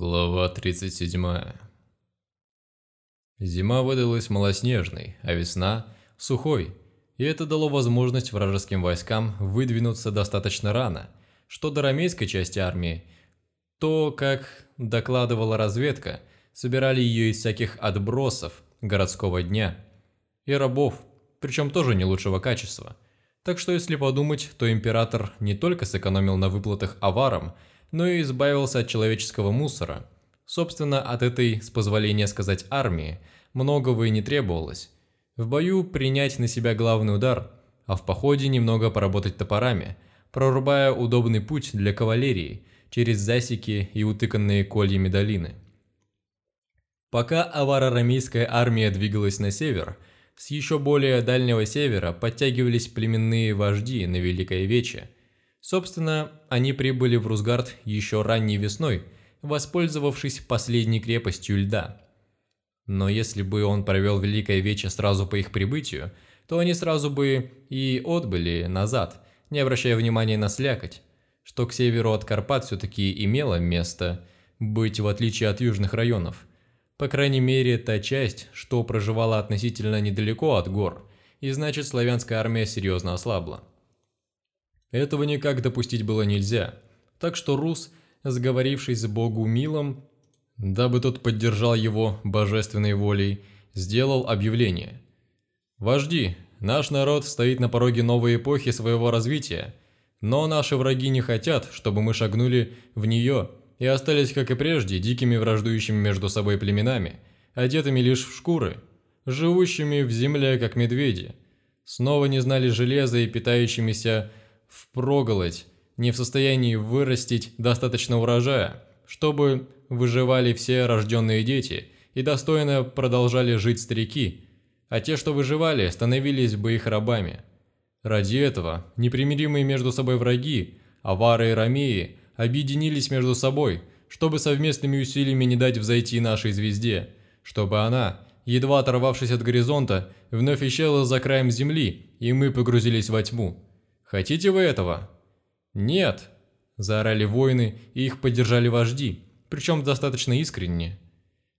Глава 37. Зима выдалась малоснежной, а весна – сухой, и это дало возможность вражеским войскам выдвинуться достаточно рано, что до ромейской части армии, то, как докладывала разведка, собирали ее из всяких отбросов городского дня и рабов, причем тоже не лучшего качества. Так что если подумать, то император не только сэкономил на выплатах аварам – но и избавился от человеческого мусора. Собственно, от этой, с позволения сказать, армии многого и не требовалось. В бою принять на себя главный удар, а в походе немного поработать топорами, прорубая удобный путь для кавалерии через засеки и утыканные кольями долины. Пока аваро-рамейская армия двигалась на север, с еще более дальнего севера подтягивались племенные вожди на Великое Вече – Собственно, они прибыли в Русгард еще ранней весной, воспользовавшись последней крепостью льда. Но если бы он провел Великое Вече сразу по их прибытию, то они сразу бы и отбыли назад, не обращая внимания на слякоть, что к северу от Карпат все-таки имело место быть в отличие от южных районов. По крайней мере, та часть, что проживала относительно недалеко от гор, и значит славянская армия серьезно ослабла. Этого никак допустить было нельзя, так что Рус, сговорившись с Богу Милом, дабы тот поддержал его божественной волей, сделал объявление. «Вожди, наш народ стоит на пороге новой эпохи своего развития, но наши враги не хотят, чтобы мы шагнули в нее и остались, как и прежде, дикими враждующими между собой племенами, одетыми лишь в шкуры, живущими в земле, как медведи, снова не знали железа и питающимися впроголодь, не в состоянии вырастить достаточно урожая, чтобы выживали все рожденные дети и достойно продолжали жить старики, а те, что выживали, становились бы их рабами. Ради этого непримиримые между собой враги, авары и ромеи, объединились между собой, чтобы совместными усилиями не дать взойти нашей звезде, чтобы она, едва оторвавшись от горизонта, вновь исчезла за краем земли, и мы погрузились во тьму. Хотите вы этого?» «Нет!» – заорали воины, и их поддержали вожди, причем достаточно искренне.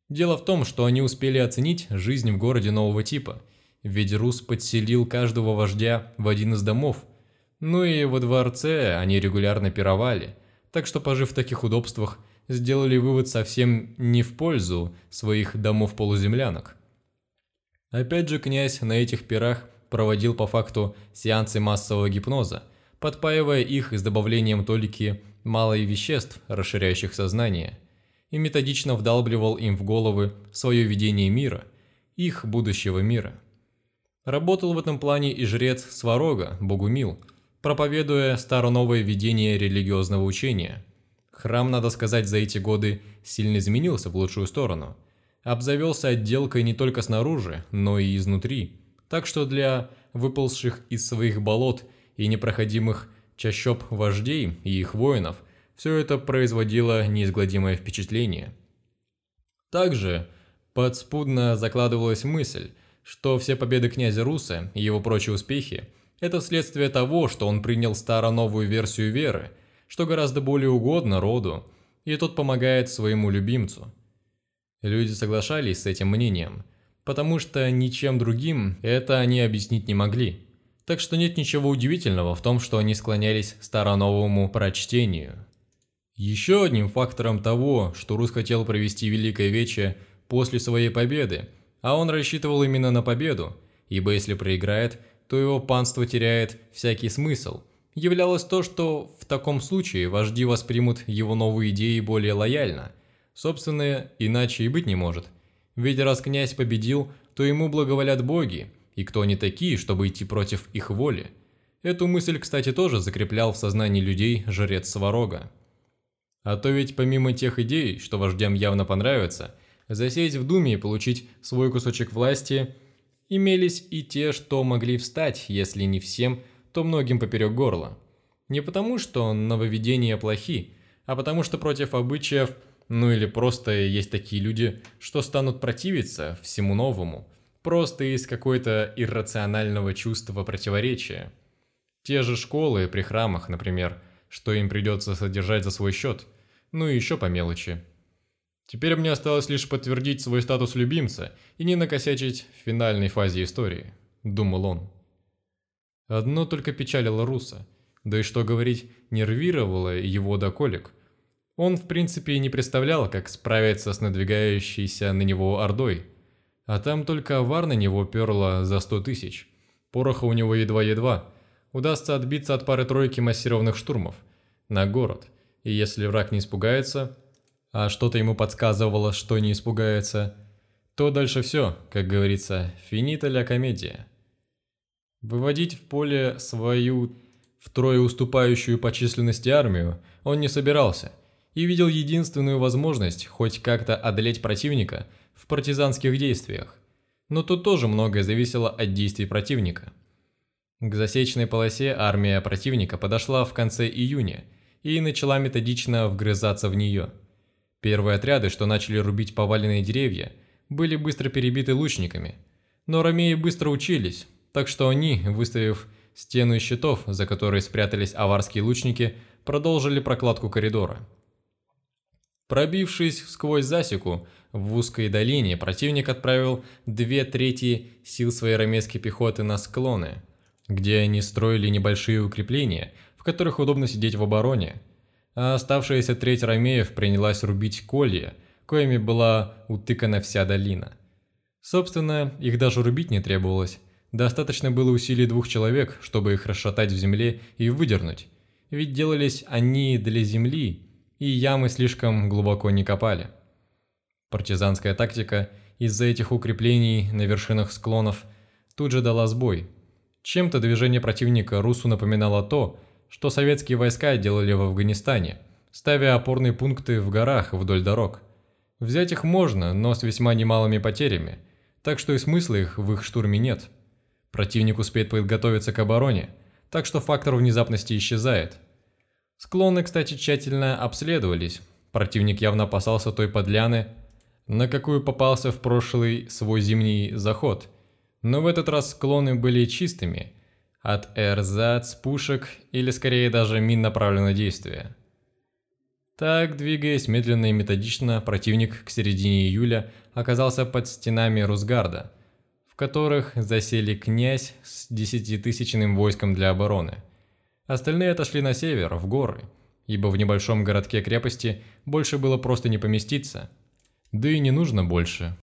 Дело в том, что они успели оценить жизнь в городе нового типа, ведь Рус подселил каждого вождя в один из домов, ну и во дворце они регулярно пировали, так что, пожив в таких удобствах, сделали вывод совсем не в пользу своих домов-полуземлянок. Опять же, князь на этих пирах проводил по факту сеансы массового гипноза, подпаивая их с добавлением толики малых веществ, расширяющих сознание, и методично вдалбливал им в головы свое видение мира, их будущего мира. Работал в этом плане и жрец Сварога, Богумил, проповедуя старо-новое видение религиозного учения. Храм, надо сказать, за эти годы сильно изменился в лучшую сторону. Обзавелся отделкой не только снаружи, но и изнутри – так что для выползших из своих болот и непроходимых чащоб вождей и их воинов все это производило неизгладимое впечатление. Также подспудно закладывалась мысль, что все победы князя Руса и его прочие успехи – это следствие того, что он принял старо-новую версию веры, что гораздо более угодно роду, и тот помогает своему любимцу. Люди соглашались с этим мнением, потому что ничем другим это они объяснить не могли. Так что нет ничего удивительного в том, что они склонялись староновому прочтению. Еще одним фактором того, что Рус хотел провести Великое Вече после своей победы, а он рассчитывал именно на победу, ибо если проиграет, то его панство теряет всякий смысл, являлось то, что в таком случае вожди воспримут его новые идеи более лояльно. Собственно, иначе и быть не может – ведь раз князь победил, то ему благоволят боги, и кто они такие, чтобы идти против их воли? Эту мысль, кстати, тоже закреплял в сознании людей жрец Сварога. А то ведь помимо тех идей, что вождям явно понравятся, засесть в думе и получить свой кусочек власти, имелись и те, что могли встать, если не всем, то многим поперек горла. Не потому, что нововведения плохи, а потому что против обычаев – ну или просто есть такие люди, что станут противиться всему новому, просто из какой-то иррационального чувства противоречия. Те же школы при храмах, например, что им придется содержать за свой счет, ну и еще по мелочи. Теперь мне осталось лишь подтвердить свой статус любимца и не накосячить в финальной фазе истории, думал он. Одно только печалило Руса, да и что говорить, нервировало его до колик. Он в принципе и не представлял, как справиться с надвигающейся на него ордой. А там только авар на него перло за сто тысяч. Пороха у него едва-едва. Удастся отбиться от пары-тройки массированных штурмов. На город. И если враг не испугается, а что-то ему подсказывало, что не испугается, то дальше все, как говорится, финита ля комедия. Выводить в поле свою втрое уступающую по численности армию он не собирался и видел единственную возможность хоть как-то одолеть противника в партизанских действиях. Но тут тоже многое зависело от действий противника. К засечной полосе армия противника подошла в конце июня и начала методично вгрызаться в нее – Первые отряды, что начали рубить поваленные деревья, были быстро перебиты лучниками. Но ромеи быстро учились, так что они, выставив стену из щитов, за которой спрятались аварские лучники, продолжили прокладку коридора. Пробившись сквозь засеку, в узкой долине противник отправил две трети сил своей ромейской пехоты на склоны, где они строили небольшие укрепления, в которых удобно сидеть в обороне, а оставшаяся треть ромеев принялась рубить колья, коими была утыкана вся долина. Собственно, их даже рубить не требовалось. Достаточно было усилий двух человек, чтобы их расшатать в земле и выдернуть. Ведь делались они для земли, и ямы слишком глубоко не копали. Партизанская тактика из-за этих укреплений на вершинах склонов тут же дала сбой. Чем-то движение противника Русу напоминало то, что советские войска делали в Афганистане, ставя опорные пункты в горах вдоль дорог. Взять их можно, но с весьма немалыми потерями, так что и смысла их в их штурме нет. Противник успеет подготовиться к обороне, так что фактор внезапности исчезает. Склоны, кстати, тщательно обследовались. Противник явно опасался той подляны, на какую попался в прошлый свой зимний заход. Но в этот раз склоны были чистыми – от эрзац, пушек или скорее даже мин направленного действия. Так, двигаясь медленно и методично, противник к середине июля оказался под стенами Русгарда, в которых засели князь с десятитысячным войском для обороны. Остальные отошли на север, в горы, ибо в небольшом городке крепости больше было просто не поместиться. Да и не нужно больше,